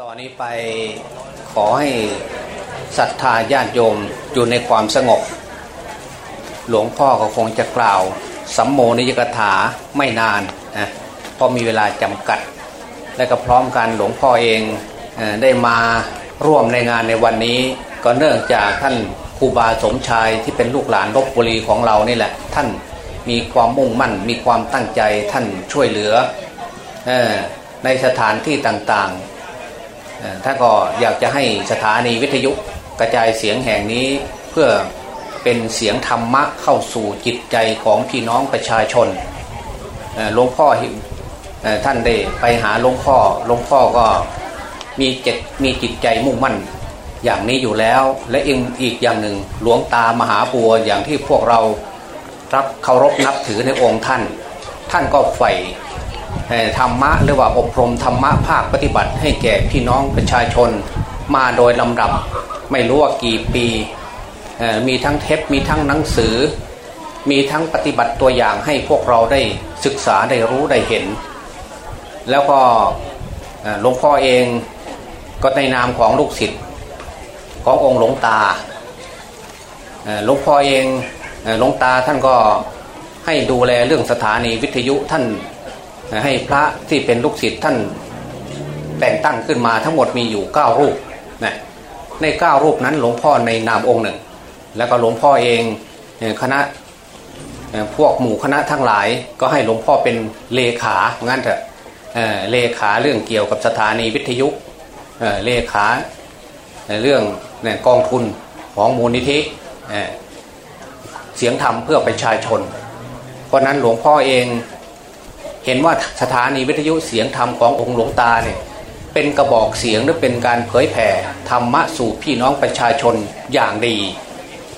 ต่อนนี้ไปขอให้ศรัทธาญาติโยมอยู่ในความสงบ หลวงพ่อก็คงจะกล่าวสัมโมนิยกถาไม่นานนะเพราะมีเวลาจำกัด และก็พร้อมกันหลวงพ่อเองได้มาร่วมในงานในวันนี้ ก็เนื่องจากท่านครูบาสมชายที่เป็นลูกหลานลบบุรีของเรานี่แหละ ท่านมีความมุ่งมั่น มีความตั้งใจท่านช่วยเหลือออในสถานที่ต่างๆ ท่านก็อยากจะให้สถานีวิทยุกระจายเสียงแห่งนี้เพื่อเป็นเสียงธรรมะเข้าสู่จิตใจของพี่น้องประชาชนหลวงพ่อท่านได้ไปหาหลวงพ่อหลวงพ่อก็มีจิตมีจิตใจมุ่งมั่นอย่างนี้อยู่แล้ว และอีกอีกอย่างหนึ่งหลวงตามหาบัวอย่างที่พวกเรารับเคารพนับถือในองค์ท่าน ท่านก็ใฝ่ ธรรมะหรือว่าอบรมธรรมะภาคปฏิบัติให้แก่พี่น้องประชาชนมาโดยลำดับไม่รู้ว่ากี่ปี มีทั้งเทปมีทั้งหนังสือ มีทั้งปฏิบัติตัวอย่างให้พวกเราได้ศึกษาได้รู้ได้เห็น แล้วก็หลวงพ่อเองก็ในนามของลูกศิษย์ขององค์หลวงตาหลวงพ่อเองหลวงตาท่านก็ให้ดูแลเรื่องสถานีวิทยุท่าน ให้พระที่เป็นลูกศิษย์ท่านแต่งตั้งขึ้นมาทั้งหมดมีอยู่ 9 รูปนะใน 9 รูปนั้นหลวงพ่อในนามองค์หนึ่ง แล้วก็หลวงพ่อเองคณะพวกหมู่คณะทั้งหลาย ก็ให้หลวงพ่อเป็นเลขางั้นเถอะเลขาเรื่องเกี่ยวกับสถานีวิทยุเลขาเรื่องกองทุนของมูลนิธิเสียงธรรมเพื่อประชาชน เพราะนั้นหลวงพ่อเอง ห็นว่าสถานีวิทยุเสียงธรรมขององค์หลวงตาเนี่ยเป็นกระบอกเสียงหรือเป็นการเผยแผ่ธรรมะสู่พี่น้องประชาชนอย่างดี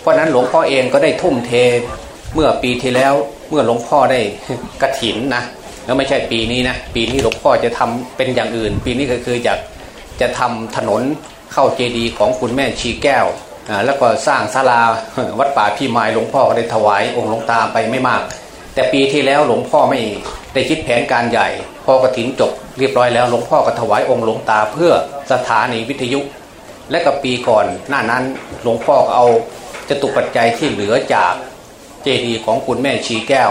เพราะนั้นหลวงพ่อเองก็ได้ทุ่มเทเมื่อปีที่แล้วเมื่อหลวงพ่อได้กระถินนะแล้วไม่ใช่ปีนี้นะปีนี้หลวงพ่อจะทำเป็นอย่างอื่น ปีนี้ก็คืออยากจะทำถนนเข้าเจดีย์ของคุณแม่ชีแก้วแล้วก็สร้างศาลาวัดป่าพี่ไม้หลวงพ่อก็ได้ถวายองค์หลวงตาไปไม่มาก แต่ปีที่แล้วหลวงพ่อไม่ได้คิดแผนการใหญ่ พอกระถินจบเรียบร้อยแล้วหลวงพ่อก็ถวายองค์หลวงตาเพื่อสถานีวิทยุ และกับปีก่อนหน้านั้นหลวงพ่อเอาจตุปัจจัยที่เหลือจากเจดีย์ของคุณแม่ชีแก้ว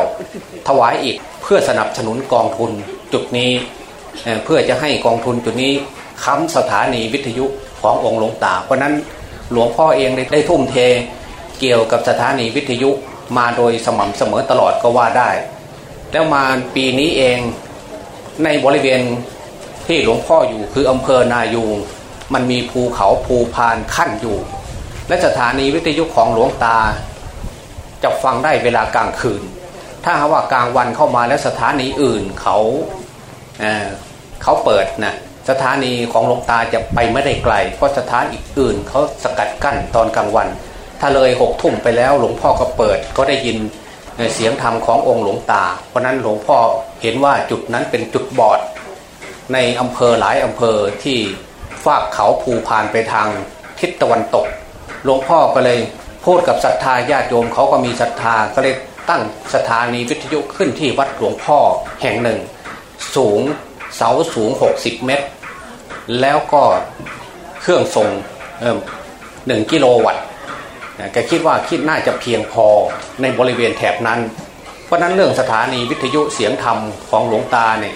ถวายอีกเพื่อสนับสนุนกองทุนจุดนี้ เพื่อจะให้กองทุนจุดนี้ค้ำสถานีวิทยุขององค์หลวงตา เพราะนั้นหลวงพ่อเองได้ทุ่มเทเกี่ยวกับสถานีวิทยุ มาโดยสม่ำเสมอตลอดก็ว่าได้ แล้วมาปีนี้เองในบริเวณที่หลวงพ่ออยู่คืออำเภอนายูงมันมีภูเขาภูพานขั้นอยู่ และสถานีวิทยุของหลวงตา จะฟังได้เวลากลางคืน ถ้าว่ากลางวันเข้ามาแล้วสถานีอื่นเขาเเขาเปิดนะสถานีของหลวงตาจะไปไม่ได้ไกล เพราะสถานอีกอื่นเขาสกัดกั้นตอนกลางวัน ถ้าเลยหกทุ่มไปแล้วหลวงพ่อก็เปิดก็ได้ยินเสียงธรรมขององค์หลวงตา เพราะนั้นหลวงพ่อเห็นว่าจุดนั้นเป็นจุดบอด ในอำเภอหลายอำเภอที่ฟากเขาภูพานไปทางทิศตะวันตก หลวงพ่อก็เลยพูดกับศรัทธาญาติโยมเขาก็มีศรัทธาก็เลยตั้งสถานีวิทยุขึ้นที่วัดหลวงพ่อแห่งหนึ่ง สูงเสาสูง 60 เมตร แล้วก็เครื่องส่งหนึ่งกิโลวัตต์ แกคิดว่าคิดน่าจะเพียงพอในบริเวณแถบนั้น เพราะนั้นเรื่องสถานีวิทยุเสียงธรรมของหลวงตาเนี่ย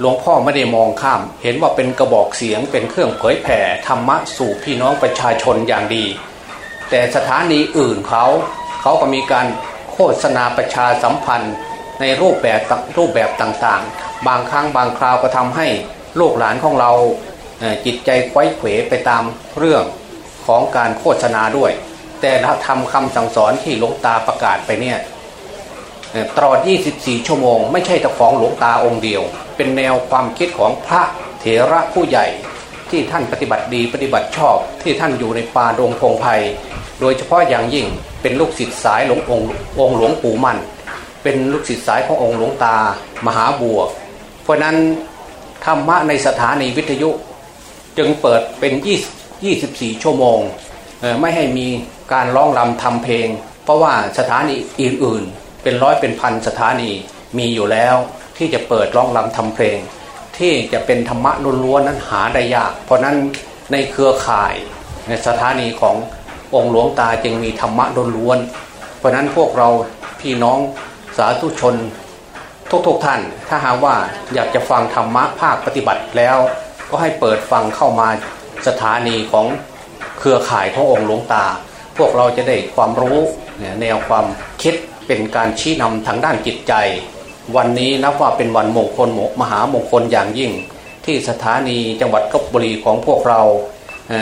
หลวงพ่อไม่ได้มองข้าม เห็นว่าเป็นกระบอกเสียงเป็นเครื่องเผยแผ่ธรรมะสู่พี่น้องประชาชนอย่างดี แต่สถานีอื่นเขาเขาก็มีการโฆษณาประชาสัมพันธ์ในรูปแบบรูปแบบต่างๆ บางครั้งบางคราวก็ทำให้ลูกหลานของเราจิตใจไข้เขวไปตามเรื่องของการโฆษณาด้วย แต่ทำคำสั่งสอนที่หลวงตาประกาศไปเนี่ยตลอด 24 ชั่วโมง ไม่ใช่แต่ของหลวงตาองค์เดียว เป็นแนวความคิดของพระเถระผู้ใหญ่ที่ท่านปฏิบัติดีปฏิบัติชอบ ที่ท่านอยู่ในป่าดงพงไพ่โดยเฉพาะอย่างยิ่งเป็นลูกศิษย์สายหลวงองค์องหลวงปู่มัน เป็นลูกศิษย์สายขององค์หลวงตามหาบัว เพราะนั้นธรรมะในสถานีวิทยุจึงเปิดเป็น 20 24 ชั่วโมง ไม่ให้มี การร้องรำทำเพลง เพราะว่าสถานีอื่นๆ เป็นร้อยเป็นพันสถานีมีอยู่แล้วที่จะเปิดร้องรำทำเพลง ที่จะเป็นธรรมะล้วนๆนั้นหาได้ยาก เพราะนั้นในเครือข่ายในสถานีขององค์หลวงตาจึงมีธรรมะล้วนๆเพราะนั้นพวกเราพี่น้องสาธุชนทุกๆท่าน ถ้าหากว่าอยากจะฟังธรรมะภาคปฏิบัติแล้ว ก็ให้เปิดฟังเข้ามาสถานีของเครือข่ายขององค์หลวงตา พวกเราจะได้ความรู้แนวความคิดเป็นการชี้นำทางด้านจิตใจ วันนี้นับว่าเป็นวันมงคลมหามงคลอย่างยิ่ง ที่สถานีจังหวัดลบบุรีของพวกเรา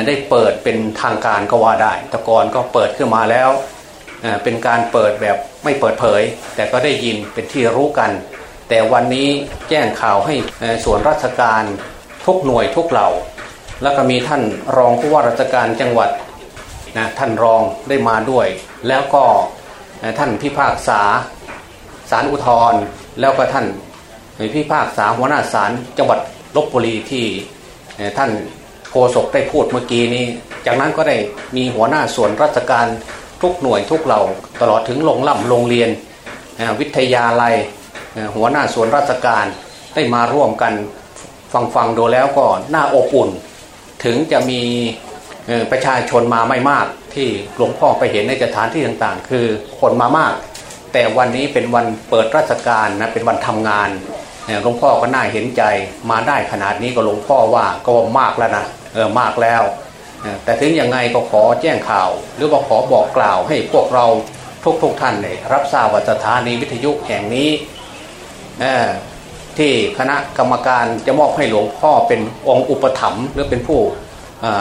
ได้เปิดเป็นทางการก็ว่าได้ตะกอนก็เปิดขึ้นมาแล้วเป็นการเปิดแบบไม่เปิดเผย แต่ก็ได้ยินเป็นที่รู้กัน แต่วันนี้แจ้งข่าวให้ส่วนราชการทุกหน่วยทุกเหล่า แล้วก็มีท่านรองผู้ว่าราชการจังหวัด นะท่านรองได้มาด้วย แล้วก็ท่านพิพากษาศาลอุทธรแล้วก็ท่านพิพากษาหัวหน้าศาลจังหวัดลบบุรีที่ท่านโฆษกได้พูดเมื่อกี้นี้ จากนั้นก็ได้มีหัวหน้าส่วนราชการทุกหน่วยทุกเหล่าตลอดถึงโรงล่ำโรงเรียนวิทยาลัยหัวหน้าส่วนราชการได้มาร่วมกันฟังฟังดูแล้วก็น่าอบอุ่น ถึงจะมี ประชาชนมาไม่มากที่หลวงพ่อไปเห็นในสถานที่ต่างๆ คือคนมามาก แต่วันนี้เป็นวันเปิดราชการนะเป็นวันทำงานหลวงพ่อก็น่าเห็นใจมาได้ขนาดนี้ก็หลวงพ่อว่าก็มากแล้วนะเออมากแล้ว แต่ถึงยังไงก็ขอแจ้งข่าว หรือว่าขอบอกกล่าวให้พวกเราทุกๆทท่านเนี่ยรับทราบว่าสถานีวิทยุแห่งนี้ที่คณะกรรมการจะมอบให้หลวงพ่อเป็นองค์อุปถัมภ์หรือเป็นผู้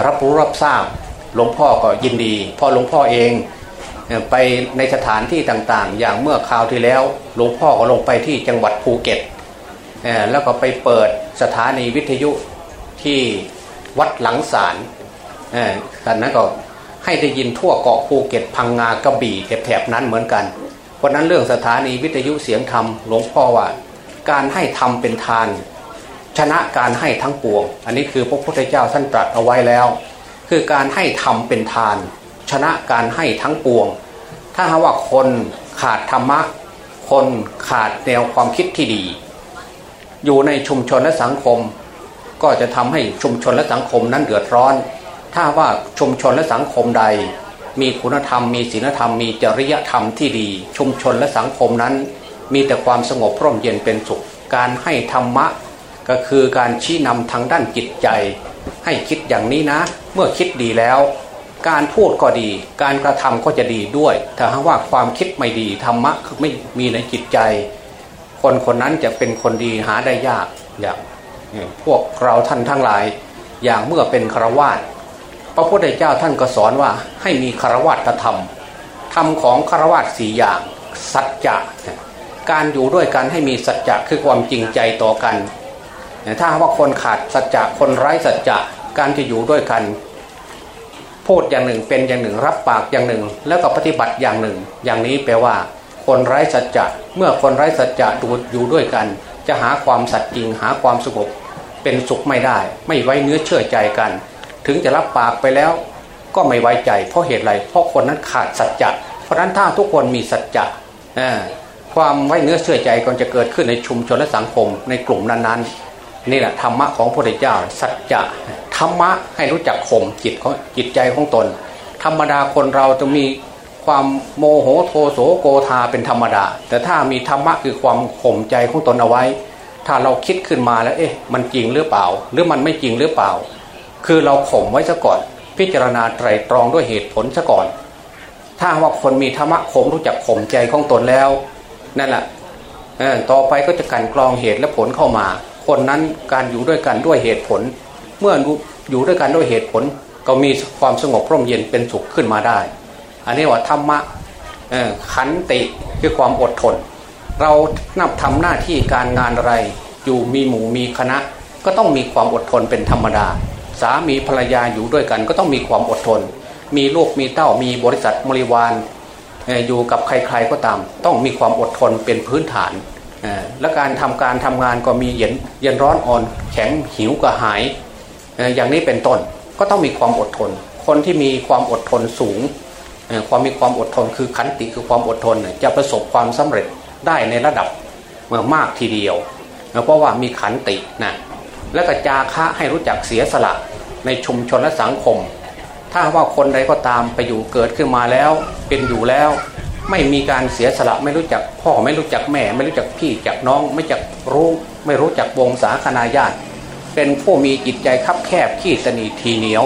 รับรู้รับทราบหลวงพ่อก็ยินดีพอหลวงพ่อเองไปในสถานที่ต่างๆ อย่างเมื่อคราวที่แล้วหลวงพ่อก็ลงไปที่จังหวัดภูเก็ตแล้วก็ไปเปิดสถานีวิทยุที่วัดหลังศาลท่านนั้นก็ให้ได้ยินทั่วเกาะภูเก็ตพังงากระบี่แถบๆนั้นเหมือนกัน เพราะนั้นเรื่องสถานีวิทยุเสียงธรรมหลวงพ่อว่า การให้ทำเป็นทาน ชนะการให้ทั้งปวง อันนี้คือพระพุทธเจ้าท่านตรัสเอาไว้แล้ว คือการให้ทำเป็นทาน ชนะการให้ทั้งปวง ถ้าหาว่าคนขาดธรรมะ คนขาดแนวความคิดที่ดี อยู่ในชุมชนและสังคม ก็จะทำให้ชุมชนและสังคมนั้นเดือดร้อน ถ้าว่าชุมชนและสังคมใด มีคุณธรรม มีศีลธรรม มีจริยธรรมที่ดี ชุมชนและสังคมนั้น มีแต่ความสงบร่มเย็นเป็นสุข การให้ธรรมะ ก็คือการชี้นำทางด้านจิตใจ ให้คิดอย่างนี้นะ เมื่อคิดดีแล้ว การพูดก็ดี การกระทำก็จะดีด้วย ถ้าหากว่าความคิดไม่ดีธรรมะไม่มีในจิตใจ คนคนนั้นจะเป็นคนดีหาได้ยากอย่างพวกเราท่านทั้งหลาย อย่างเมื่อเป็นคารวาสพระพุทธเจ้าท่านก็สอนว่าให้มีคารวาสธรรมธรรมของคารวาสสี่อย่าง สัจจะการอยู่ด้วยกันให้มีสัจจะคือความจริงใจต่อกัน ถ้าว่าคนขาดสัจจะคนไร้สัจจะการที่อยู่ด้วยกันพูดอย่างหนึ่งเป็นอย่างหนึ่งรับปากอย่างหนึ่ง แล้วก็ปฏิบัติอย่างหนึ่ง อย่างนี้แปลว่า คนไร้สัจจะเมื่อคนไร้สัจจะดูอยู่ด้วยกัน จะหาความสัตย์จริงหาความสงบเป็นสุขไม่ได้ ไม่ไว้เนื้อเชื่อใจกัน ถึงจะรับปากไปแล้ว ก็ไม่ไว้ใจ เพราะเหตุไรเพราะคนนั้นขาดสัจจะเพราะนั้นถ้าทุกคนมีสัจจะความไว้เนื้อเชื่อใจก็จะเกิดขึ้นในชุมชนและสังคมในกลุ่มนั้นๆ นี่แหละธรรมะของพระพุทธเจ้า สัจจะธรรมะให้รู้จักข่มจิตของจิตใจของตน ธรรมดาคนเราจะมีความโมโหโทโสโกธาเป็นธรรมดา แต่ถ้ามีธรรมะคือความข่มใจของตนเอาไว้ ถ้าเราคิดขึ้นมาแล้ว เอ๊ะ มันจริงหรือเปล่า หรือมันไม่จริงหรือเปล่า คือเราข่มไว้ซะก่อน พิจารณาไตรตรองด้วยเหตุผลซะก่อน ถ้าว่าคนมีธรรมะข่มรู้จักข่มใจของตนแล้ว นั่นแหละต่อไปก็จะกันกรองเหตุและผลเข้ามา คนนั้นการอยู่ด้วยกันด้วยเหตุผล เมื่ออยู่ด้วยกันด้วยเหตุผล ก็มีความสงบร่มเย็นเป็นสุขขึ้นมาได้ อันนี้ว่าธรรมะขันติคือความอดทน เรานับทำหน้าที่การงานอะไร อยู่มีหมู่มีคณะ ก็ต้องมีความอดทนเป็นธรรมดา สามีภรรยาอยู่ด้วยกัน ก็ต้องมีความอดทน มีลูกมีเต้ามีบริษัทบริวารอยู่กับใครๆก็ตาม ต้องมีความอดทนเป็นพื้นฐาน และการทำการทำงานก็มีเย็นเย็นร้อนอ่อนแข็งหิวกระหาย อย่างนี้เป็นต้นก็ต้องมีความอดทน คนที่มีความอดทนสูง ความมีความอดทนคือขันติคือความอดทนจะประสบความสำเร็จได้ในระดับเมื่อมากทีเดียว เพราะว่ามีขันตินะและก็จาคะให้รู้จักเสียสละในชุมชนและสังคม ถ้าว่าคนใดก็ตามไปอยู่เกิดขึ้นมาแล้วเป็นอยู่แล้ว ไม่มีการเสียสละไม่รู้จักพ่อไม่รู้จักแม่ ไม่รู้จักพี่จักน้อง ไม่จักรู้ไม่รู้จักวงศาคณาญาติ เป็นผู้มีจิตใจคับแคบขี้ตนีทีเหนียว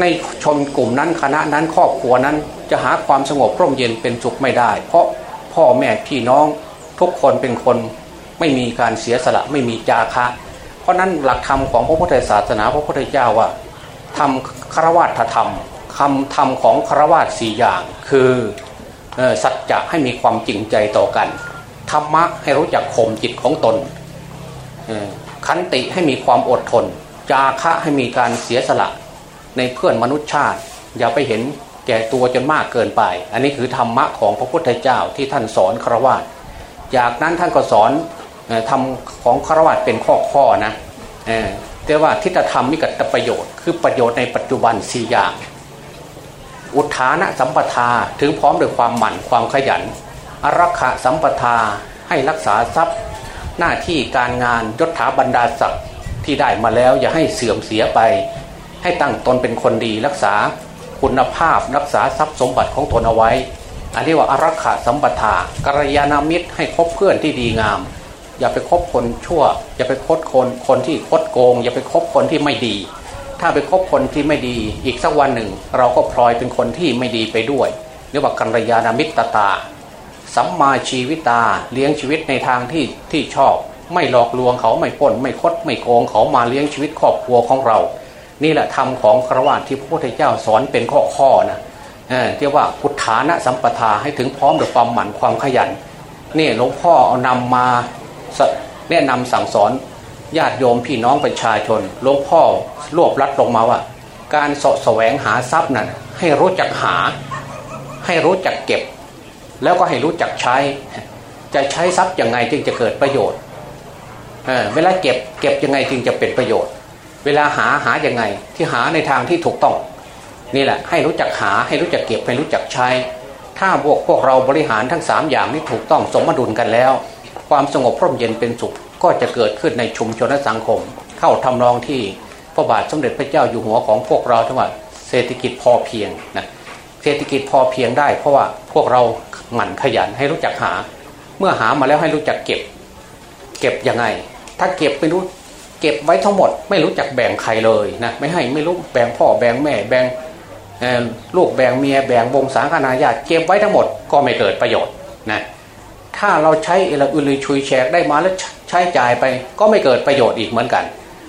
ในชนกลุ่มนั้นคณะนั้นครอบครัวนั้นจะหาความสงบร่มเย็นเป็นสุขไม่ได้ เพราะพ่อแม่พี่น้องทุกคนเป็นคนไม่มีการเสียสละไม่มีจาคะ เพราะนั้นหลักธรรมของพระพุทธศาสนาพระพุทธเจ้าว่าทำคารวะธรรมคำธรรมของคารวะสี่อย่าง คือ สัจจะให้มีความจริงใจต่อกันธรรมะให้รู้จักข่มจิตของตนขันติให้มีความอดทน จาคะให้มีการเสียสละ ในเพื่อนมนุษยชาติ อย่าไปเห็นแก่ตัวจนมากเกินไป อันนี้คือธรรมะของพระพุทธเจ้าที่ท่านสอนครวญจากนั้นท่านก็สอนทำของครวญเป็นข้อข้อนะแต่ว่าทิฏฐธรรมมีกัตประโยชน์ คือประโยชน์ในปัจจุบันสี่อย่าง อุทานะสัมปทาถึงพร้อมด้วยความหมั่นความขยัน อรักขะสัมปทาให้รักษาทรัพย์ หน้าที่การงานยศถาบรรดาศักดิ์ที่ได้มาแล้วอย่าให้เสื่อมเสียไป ให้ตั้งตนเป็นคนดีรักษาคุณภาพรักษาทรัพย์สมบัติของตนเอาไว้ อันนี้ว่าอารักขาสัมปทากัลยาณมิตรให้คบเพื่อนที่ดีงาม อย่าไปคบคนชั่ว อย่าไปคบคนคนที่คดโกง อย่าไปคบคนที่ไม่ดี ถ้าไปคบคนที่ไม่ดีอีกสักวันหนึ่ง เราก็พลอยเป็นคนที่ไม่ดีไปด้วยเรียกว่ากัลยาณมิตรตา สัมมาชีวิตาเลี้ยงชีวิตในทางที่ที่ชอบ ไม่หลอกลวงเขาไม่ป้น ไม่คดไม่โกงเขามาเลี้ยงชีวิตครอบครัวของเรา นี่แหละธรรมของครวญที่พระพุทธเจ้าสอนเป็นข้อข้อนะเรียกว่าพุทธานะสัมปทาให้ถึงพร้อมด้วยความหมั่นความขยันนี่หลวงพ่อเอานำมาแนะนำสั่งสอน ญาติโยมพี่น้องประชาชนหลวงพ่อรวบรัดลงมาว่า การสะแสวงหาทรัพย์นั้นให้รู้จักหา ให้รู้จักเก็บ แล้วก็ให้รู้จักใช้ จะใช้ทรัพย์ยังไงจึงจะเกิดประโยชน์เเวลาเก็บเก็บยังไงจึงจะเป็นประโยชน์ เวลาหาหายังไงที่หาในทางที่ถูกต้อง นี่แหละ ให้รู้จักหาให้รู้จักเก็บให้รู้จักใช้ ถ้าพวกพวกเราบริหารทั้ง 3 อย่างนี้ถูกต้องสมดุลกันแล้ว ความสงบพร่มเย็นเป็นสุข ก็จะเกิดขึ้นในชุมชนและสังคม เข้าทำนองที่พระบาทสมเด็จพระเจ้าอยู่หัวของพวกเราทั้งหมดเศรษฐกิจพอเพียงนะเศรษฐกิจพอเพียงได้ เพราะว่าพวกเราหมั่นขยันให้รู้จักหา เมื่อหามาแล้วให้รู้จักเก็บ เก็บยังไง ถ้าเก็บไม่รู้เก็บไว้ทั้งหมด ไม่รู้จักแบ่งใครเลยนะไม่ให้ไม่รู้แบ่งพ่อแบ่งแม่แบ่งลูกแบ่งเมียแบ่งวงศาคณาญาติเก็บไว้ทั้งหมดก็ไม่เกิดประโยชน์นะ ถ้าเราใช้เอลอุลชุยแชกได้มาแล้วใช้จ่ายไป ก็ไม่เกิดประโยชน์อีกเหมือนกัน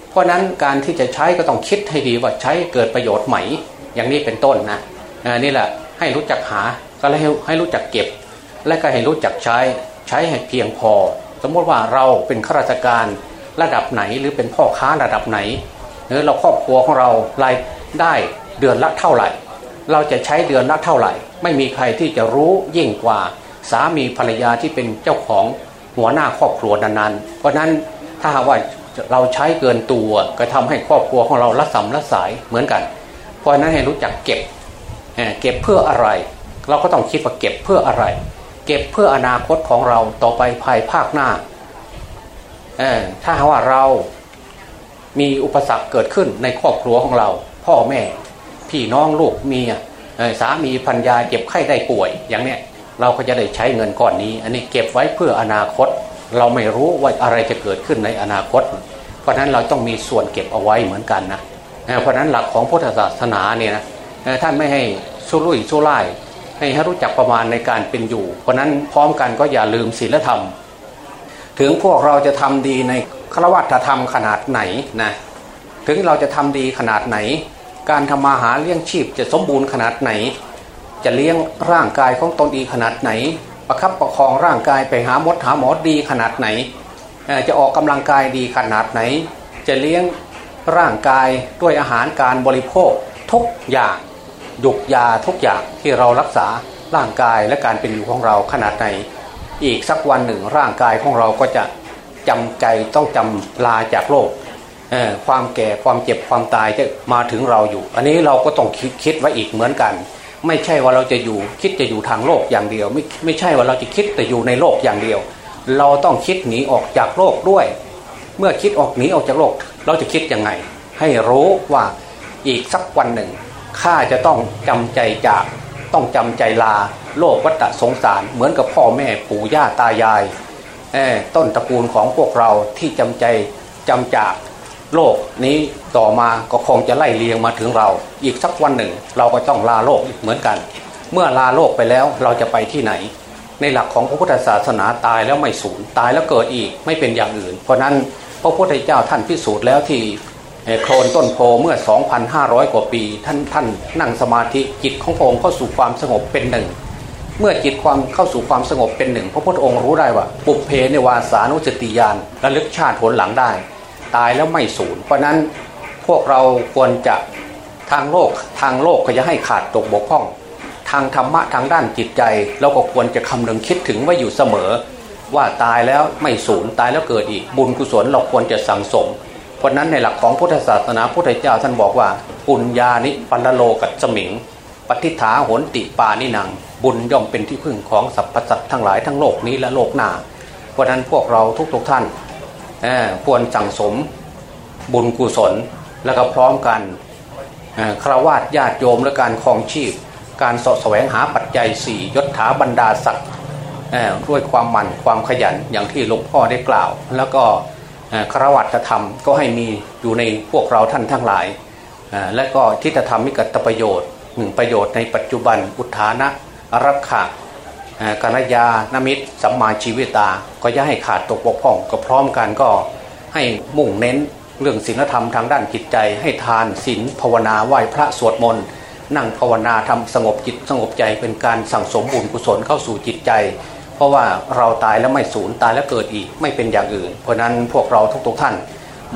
เพราะนั้นการที่จะใช้ก็ต้องคิดให้ดีว่าใช้เกิดประโยชน์ไหม อย่างนี้เป็นต้นนะนี่แหละให้รู้จักหาก็ให้ให้รู้จักเก็บ และก็ให้รู้จักใช้ใช้ให้เพียงพอ สมมติว่าเราเป็นข้าราชการระดับไหนหรือเป็นพ่อค้าระดับไหนหรือเราครอบครัวของเรารายได้เดือนละเท่าไหร่ เราจะใช้เดือนละเท่าไหร่ ไม่มีใครที่จะรู้ยิ่งกว่า สามีภรรยาที่เป็นเจ้าของหัวหน้าครอบครัวนั้นๆ เพราะนั้นถ้าว่าเราใช้เกินตัวก็ทำให้ครอบครัวของเราละสำละสายเหมือนกัน เพราะนั้นให้รู้จักเก็บเก็บเพื่ออะไร เราก็ต้องคิดว่าเก็บเพื่ออะไร เก็บเพื่ออนาคตของเราต่อไปภายภาคหน้าถ้าว่าเรามีอุปสรรคเกิดขึ้นในครอบครัวของเรา พ่อแม่ พี่น้องลูกเมียสามีพัญญาเจ็บไข้ได้ป่วยอย่างเนี้ย เราก็จะได้ใช้เงินก้อนนี้ อันนี้เก็บไว้เพื่ออนาคต เราไม่รู้ว่าอะไรจะเกิดขึ้นในอนาคต เพราะฉะนั้นเราต้องมีส่วนเก็บเอาไว้เหมือนกันนะเพราะฉะนั้นหลักของพุทธศาสนาเนี่ยนะท่านไม่ให้สู้ลุยสู้ไล่ให้ให้รู้จักประมาณในการเป็นอยู่ เพราะนั้นพร้อมกันก็อย่าลืมศีลธรรม ถึงพวกเราจะทำดีในฆราวัตธรรมขนาดไหนนะถึงเราจะทำดีขนาดไหน การทำมาหาเลี้ยงชีพจะสมบูรณ์ขนาดไหน จะเลี้ยงร่างกายของตนดีขนาดไหน ประคับประคองร่างกายไปหาหมดหาหมอดีขนาดไหน จะออกกำลังกายดีขนาดไหน จะเลี้ยงร่างกายด้วยอาหารการบริโภคทุกอย่างยุกยาทุกอย่างที่เรารักษาร่างกายและการเป็นอยู่ของเราขนาดไหน อีกสักวันหนึ่งร่างกายของเราก็จะจำใจต้องจำลาจากโลกความแก่ความเจ็บความตายจะมาถึงเราอยู่ อันนี้เราก็ต้องคิดคิดไว้อีกเหมือนกัน ไม่ใช่ว่าเราจะอยู่คิดจะอยู่ทางโลกอย่างเดียว ไม่ไม่ใช่ว่าเราจะคิดแต่อยู่ในโลกอย่างเดียว เราต้องคิดหนีออกจากโลกด้วย เมื่อคิดออกหนีออกจากโลก เราจะคิดยังไง ให้รู้ว่าอีกสักวันหนึ่งข้าจะต้องจำใจจากต้องจำใจลาโลกวัฏสงสาร เหมือนกับพ่อแม่ปู่ย่าตายายต้นตระกูลของพวกเราที่จำใจจำจาก โลกนี้ต่อมาก็คงจะไล่เลียงมาถึงเรา อีกสักวันหนึ่ง เราก็ต้องลาโลกเหมือนกัน เมื่อลาโลกไปแล้วเราจะไปที่ไหน ในหลักของพระพุทธศาสนาตายแล้วไม่สูญตายแล้วเกิดอีกไม่เป็นอย่างอื่น เพราะนั้นพระพุทธเจ้าท่านพิสูจน์แล้วที่โคลนต้นโพเมื่อ 2,500 กว่าปี ท่านท่านนั่งสมาธิจิตของพระองค์เข้าสู่ความสงบเป็นหนึ่ง เมื่อจิตความเข้าสู่ความสงบเป็นหนึ่ง พระพุทธองค์รู้ได้ว่า ปุเพในวาสานุสติยานระลึกชาติผลหลังได้ ตายแล้วไม่สูญเพราะนั้นพวกเราควรจะทางโลกทางโลกก็จะให้ขาดตกบกพร่อง ทางธรรมะทางด้านจิตใจเราก็ควรจะคำนึงคิดถึงไว่าอยู่เสมอ ว่าตายแล้วไม่สูญตายแล้วเกิดอีกบุญกุศลเราควรจะสั่งสม เพราะนั้นในหลักของพุทธศาสนาพุทธเจ้าท่านบอกว่าปุญญานิปันโลกัสมิงปฏิฐาโหนติปานิหนัง บุญย่อมเป็นที่พึ่งของสรรพสัตว์ทั้งหลายทั้งโลกนี้และโลกหน้าเพราะนั้นพวกเราทุกๆทท่าน ควรสั่งสมบุญกุศลแล้วก็พร้อมกันคราวาสญาติโยมและการคลองชีพ การสะแสวงหาปัจจัยสี่ยศถาบรรดาศักดิ์ด้วยความหมั่นความขยันอย่างที่หลวงพ่อได้กล่าว แล้วก็ครวัตธรรมก็ให้มีอยู่ในพวกเราท่านทั้งหลาย และก็ทิฏฐธรรมมิกัตประโยชน์หนึ่งประโยชน์ในปัจจุบันอุทานะรักขะ กัญญาณมิตรสัมมาชีวิตา ก็ย่าให้ขาดตกบกพร่อง ก็พร้อมกันก็ให้มุ่งเน้นเรื่องศีลธรรมทางด้านจิตใจ ให้ทานศีลภาวนาไหว้พระสวดมนต์นั่งภาวนาทำสงบจิตสงบใจเป็นการสั่งสมบุญกุศลเข้าสู่จิตใจ เพราะว่าเราตายแล้วไม่สูญตายแล้วเกิดอีกไม่เป็นอย่างอื่น เพราะนั้นพวกเราทุกๆท่าน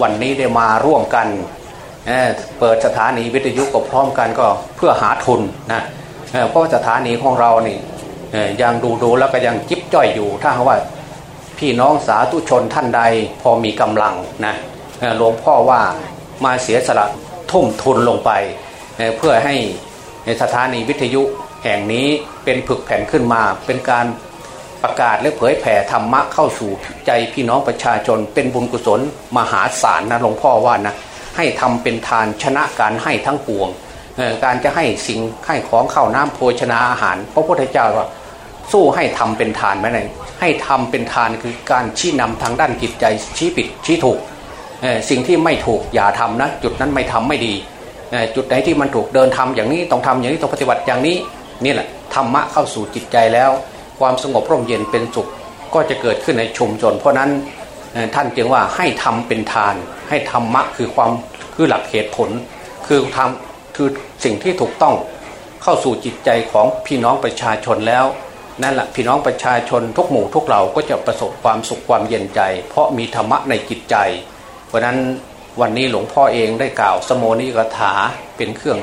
วันนี้ได้มาร่วมกันเเปิดสถานีวิทยุกับพร้อมกันก็เพื่อหาทุนนะเเพราะสถานีของเรานี่ ยังดูดูแล้วก็ยังจิ๊บจ้อยอยู่ ถ้าว่าพี่น้องสาธุชนท่านใดพอมีกำลังนะหลวงพ่อว่ามาเสียสละทุ่มทุนลงไป เพื่อให้สถานีวิทยุแห่งนี้เป็นผึกแผ่นขึ้นมา เป็นการประกาศและเผยแผ่ธรรมะเข้าสู่ใจพี่น้องประชาชน เป็นบุญกุศลมหาศาลนะหลวงพ่อว่านะให้ทำเป็นทานชนะการให้ทั้งปวงการจะให้สิ่งให้ของเข้าน้ำโภชนาอาหาร พระพุทธเจ้าว่า สู้ให้ทำเป็นทานไหมไงให้ทำเป็นทานคือการชี้นำทางด้านจิตใจชี้ผิดชี้ถูกสิ่งที่ไม่ถูกอย่าทำนะจุดนั้นไม่ทำไม่ดี จุดไหนที่มันถูกเดินทำอย่างนี้ต้องทำอย่างนี้ต้องปฏิบัติอย่างนี้นี่แหละธรรมะเข้าสู่จิตใจแล้ว ความสงบร่มเย็นเป็นสุขก็จะเกิดขึ้นในชุมชน เพราะนั้นท่านจึงว่าให้ทำเป็นทาน ให้ธรรมะคือความคือหลักเหตุผล คือทำคือสิ่งที่ถูกต้องเข้าสู่จิตใจของพี่น้องประชาชนแล้ว นั่นแหละพี่น้องประชาชนทุกหมู่ทุกเหล่าก็จะประสบความสุขความเย็นใจ เพราะมีธรรมะในจิตใจ เพราะนั้นวันนี้หลวงพ่อเองได้กล่าวสมโนิกถาเป็นเครื่อง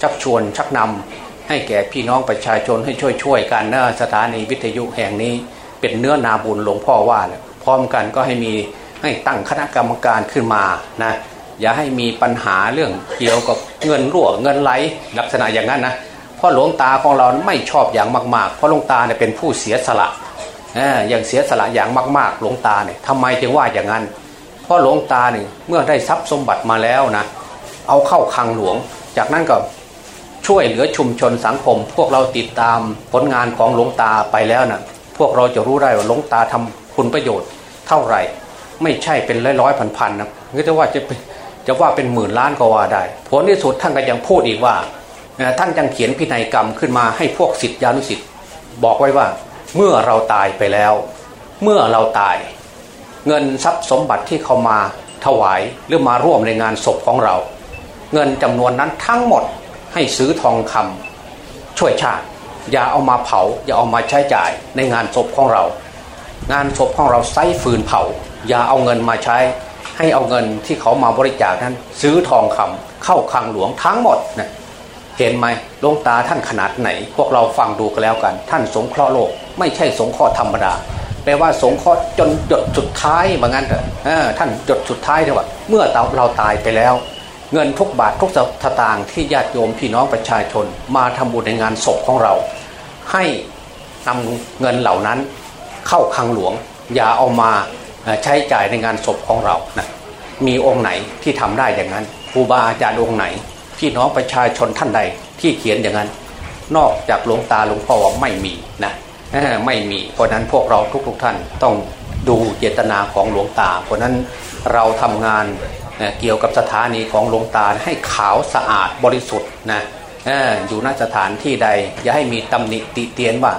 ชักชวนชักนำให้แก่พี่น้องประชาชนให้ช่วยๆกันนะสถานีวิทยุแห่งนี้เป็นเนื้อนาบุญหลวงพ่อว่าพร้อมกันก็ให้มีให้ตั้งคณะกรรมการขึ้นมานะอย่าให้มีปัญหาเรื่องเกี่ยวกับเงินรั่วเงินไหลลักษณะอย่างนั้นนะ ราะหลวงตาของเราไม่ชอบอย่างมาก ๆ เพราะหลวงตาเนี่ยเป็นผู้เสียสละอย่างเสียสละอย่างมาก ๆ หลวงตาเนี่ยทำไมจึงว่าอย่างนั้น เพราะหลวงตาเนี่ยเมื่อได้ทรัพย์สมบัติมาแล้วนะเอาเข้าคังหลวง จากนั้นก็ช่วยเหลือชุมชนสังคม พวกเราติดตามผลงานของหลวงตาไปแล้วนะพวกเราจะรู้ได้ว่าหลวงตาทำคุณประโยชน์เท่าไหร่ ไม่ใช่เป็นร้อยร้อยพันพันนะก็จะว่าจะจะว่าเป็นหมื่นล้านก็ว่าได้ ผลที่สุดท่านก็ยังพูดอีกว่า ท่านยังเขียนพินัยกรรมขึ้นมาให้พวกสิทธิานุสิทธิ์บอกไว้ว่าเมื่อเราตายไปแล้ว เมื่อเราตาย เงินทรัพย์สมบัติที่เขามาถวายหรือมาร่วมในงานศพของเรา เงินจำนวนนั้นทั้งหมดให้ซื้อทองคำช่วยชาติ อย่าเอามาเผา อย่าเอามาใช้จ่ายในงานศพของเรา งานศพของเราใช้ฟืนเผา อย่าเอาเงินมาใช้ ให้เอาเงินที่เขามาบริจาคนั้น ซื้อทองคำเข้าคลังหลวงทั้งหมดนะ เห็นไหมลงตาท่านขนาดไหน พวกเราฟังดูกันแล้วกัน ท่านสงเคราะห์โลก ไม่ใช่สงเคราะห์ธรรมดาแปลว่าสงเคราะห์จนจดสุดท้ายเหมือนกันเถอะท่านจดสุดท้ายเถอะว่าเมื่อเราตายไปแล้ว เงินทุกบาททุกสตางค์ที่ญาติโยมพี่น้องประชาชน มาทำบุญในงานศพของเรา ให้นำเงินเหล่านั้น เข้าคลังหลวง อย่าเอามาใช้จ่ายในงานศพของเรานะมีองค์ไหนที่ทำได้อย่างนั้นครูบาอาจารย์องค์ไหน พี่น้องประชาชนท่านใดที่เขียนอย่างนั้น นอกจากหลวงตาหลวงพ่อว่าไม่มีนะไม่มี เพราะนั้นพวกเราทุกๆทท่านต้องดูเจตนาของหลวงตา เพราะนั้นเราทำงานเกี่ยวกับสถานีของหลวงตาให้ขาวสะอาดบริสุทธิ์นะอยู่ณสถานที่ใด อย่าให้มีตำหนิติเตียนว่า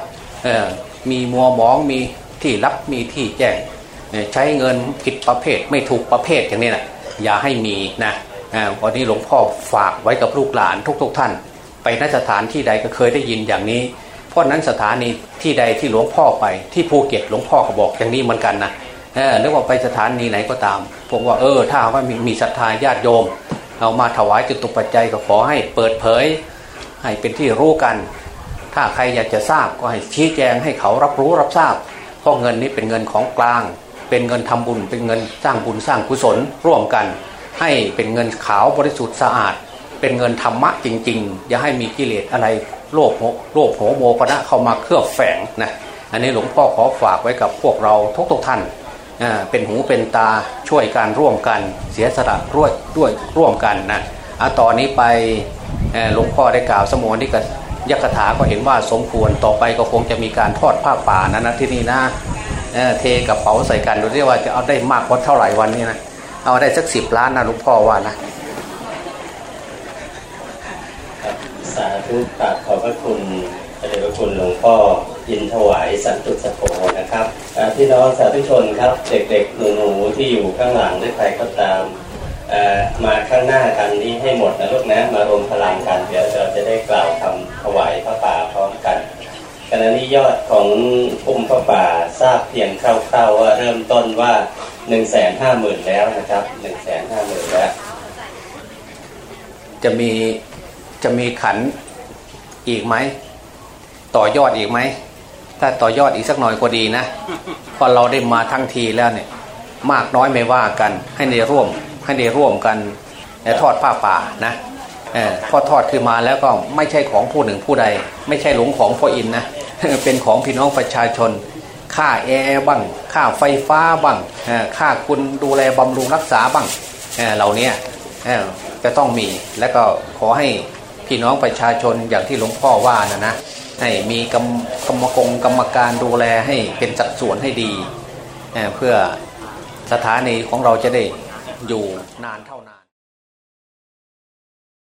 มีมัวมองมีที่รับมีที่แจ้ง ใช้เงินผิดประเภทไม่ถูกประเภทอย่างนี้นะอย่าให้มีนะ วันนี้หลวงพ่อฝากไว้กับลูกหลานทุกๆทท่าน ไปนสถานที่ใดก็เคยได้ยินอย่างนี้ เพราะนั้นสถานีที่ใดที่หลวงพ่อไปที่ภูเก็ตหลวงพ่อก็บอกอย่างนี้เหมือนกันนะหรือว่าไปสถานีไหนก็ตามผมว่าเออถ้าว่ามีมีศรัทธาญาติโยม เอามาถวายจุตุปัจจัยก็ขอให้เปิดเผย ให้เป็นที่รู้กัน ถ้าใครอยากจะทราบก็ให้ชี้แจงให้เขารับรู้รับทราบ เพราะเงินนี้เป็นเงินของกลาง เป็นเงินทำบุญเป็นเงินสร้างบุญสร้างกุศลร่วมกัน ให้เป็นเงินขาวบริสุทธิ์สะอาด เป็นเงินธรรมะจริง ๆ อย่าให้มีกิเลสอะไรโลภโลภโหโมปนะเข้ามาเครือบแฝงนะอันนี้หลวงพ่อขอฝากไว้กับพวกเราทุกๆท่านเป็นหูเป็นตาช่วยการร่วมกัน เสียสละร่วยด้วยร่วมกันนะอะตอนนี้ไปหลวงพ่อได้กล่าวสมวนที่กยักถาก็เห็นว่าสมควรต่อไปก็คงจะมีการทอดผ้าป่านะนะที่นี่นะเทกับเป๋าใส่กันดูที่ว่าจะเอาได้มากกว่าเท่าไหร่วันนี้นะ เอาได้สักสิบล้านนะหลวงพ่อว่านะสาธุกราบขอบพระคุณพระเดชพระคุณหลวงพ่อยินถวายสันตุสโภนะครับพี่น้องสาธุชนครับ เด็กๆหนูๆที่อยู่ข้างหลังด้วยใครก็ตามมาข้างหน้ากันนี้ให้หมดนะลูกนะมารวมพลังกันเดี๋ยวเราจะได้กล่าวคำถวายพระป่าพร้อมกัน ขณะนี้ยอดของพุ่มพระป่าทราบเพียงคร่าวๆว่าเริ่มต้นว่าหนึ่งแสนห้าหมื่นแล้วนะครับหนึ่งแสนห้าหมื่นแล้ว จะมีจะมีขันอีกไหม ต่อยอดอีกไหม ถ้าต่อยอดอีกสักหน่อยก็ดีนะพอเราได้มาทั้งทีแล้วเนี่ย มากน้อยไม่ว่ากัน ให้ในร่วมให้ได้ร่วมกันทอดผ้าป่านะ พอทอดขึ้นมาแล้วก็ไม่ใช่ของผู้หนึ่งผู้ใด ไม่ใช่หลงของพ่ออินนะเป็นของพี่น้องประชาชนค่าแอร์บ้างค่าไฟฟ้าบ้างค่าคุณดูแลบำรุงรักษาบ้างเหล่านี้จะต้องมีแล้วก็ขอให้พี่น้องประชาชนอย่างที่หลวงพ่อว่านะนะให้มีกรรมกรรมกรกรรมการดูแลให้เป็นจัดส่วนให้ดี เพื่อสถานีของเราจะได้อยู่นานเท่า